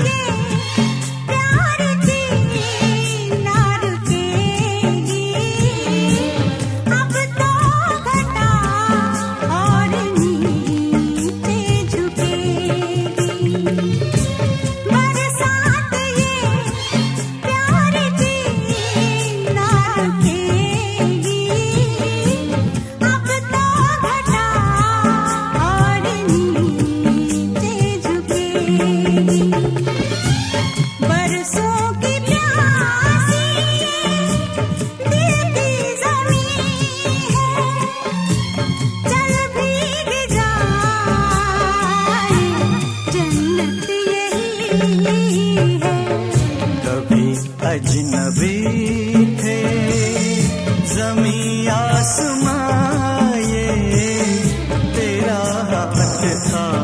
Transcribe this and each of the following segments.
yeah! time.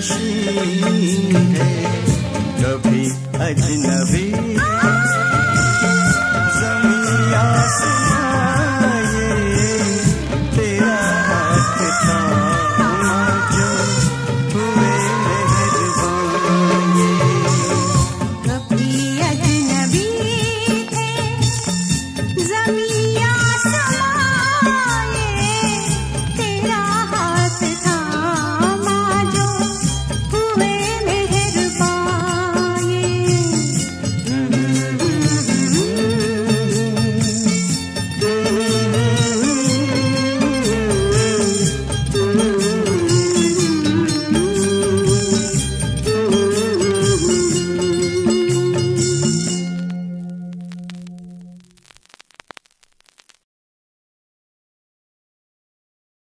नसीब है कभी अजनबी